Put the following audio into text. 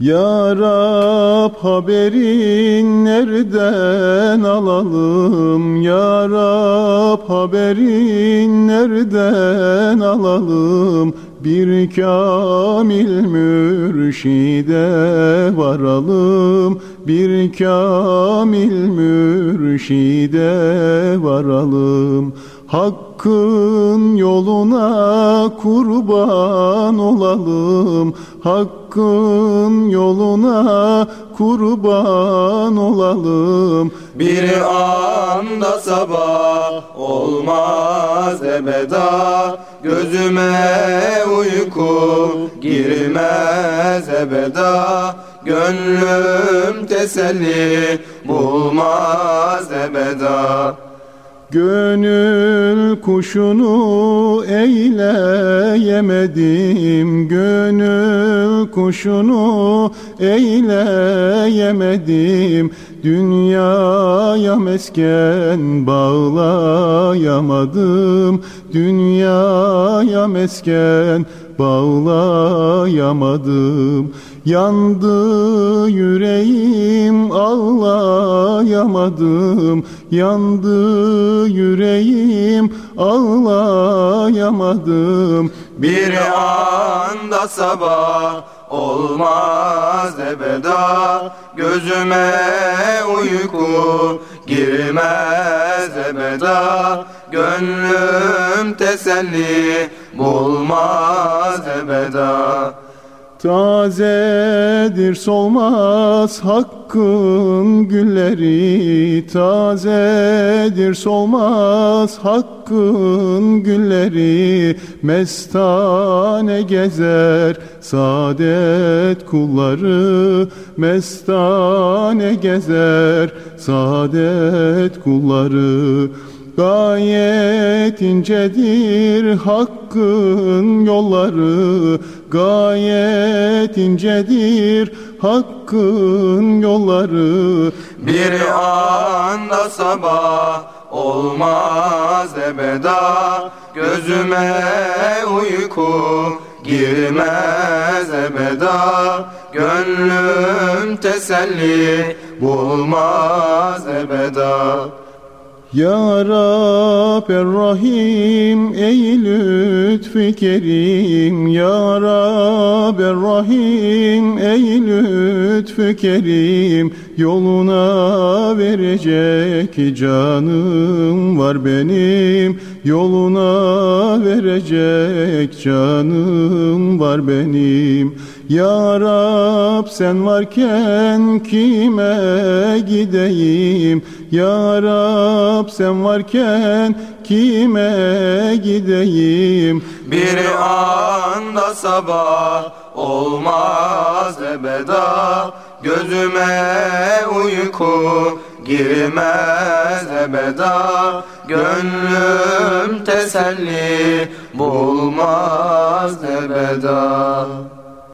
Ya Rab haberin nereden alalım? Ya Rab haberin nereden alalım? Bir kamil mürşide varalım. Bir kamil mürşide varalım Hakkın yoluna kurban olalım. Hakkın yoluna kurban olalım. Bir anda sabah olmaz ebeda. Gözüme uyku girmez ebeda. Gönlüm teselli bulmaz ebeda Gönül kuşunu eyleyemedim Gönül kuşunu eyleyemedim Dünyaya mesken bağlayamadım. Dünyaya mesken bağlayamadım. Yandı yüreğim ağlayamadım. Yandı yüreğim ağlayamadım. Bir anda sabah olmaz ebeda. Gözüme uyku girmez ebeda. Gönlüm teselli bulmaz ebeda Tazedir solmaz hakkın gülleri. Tazedir solmaz hakkın gülleri. Mestane gezer saadet kulları. Mestane gezer saadet kulları Gayet incedir hakkın yolları. Gayet incedir hakkın yolları. Bir anda sabah olmaz ebeda. Gözüme uyku girmez ebeda. Gönlüm teselli bulmaz ebeda ya Rab Rahim ey lütfü kerim. Ya Rab Rahim ey lütfü kerim. Yoluna verecek canım var benim. Yoluna verecek canım var benim Ya Rab sen varken kime gideyim? Ya Rab sen varken kime gideyim? Bir anda sabah olmaz ebeda. Gözüme uyku girmez ebeda. Gönlüm teselli bulmaz ebeda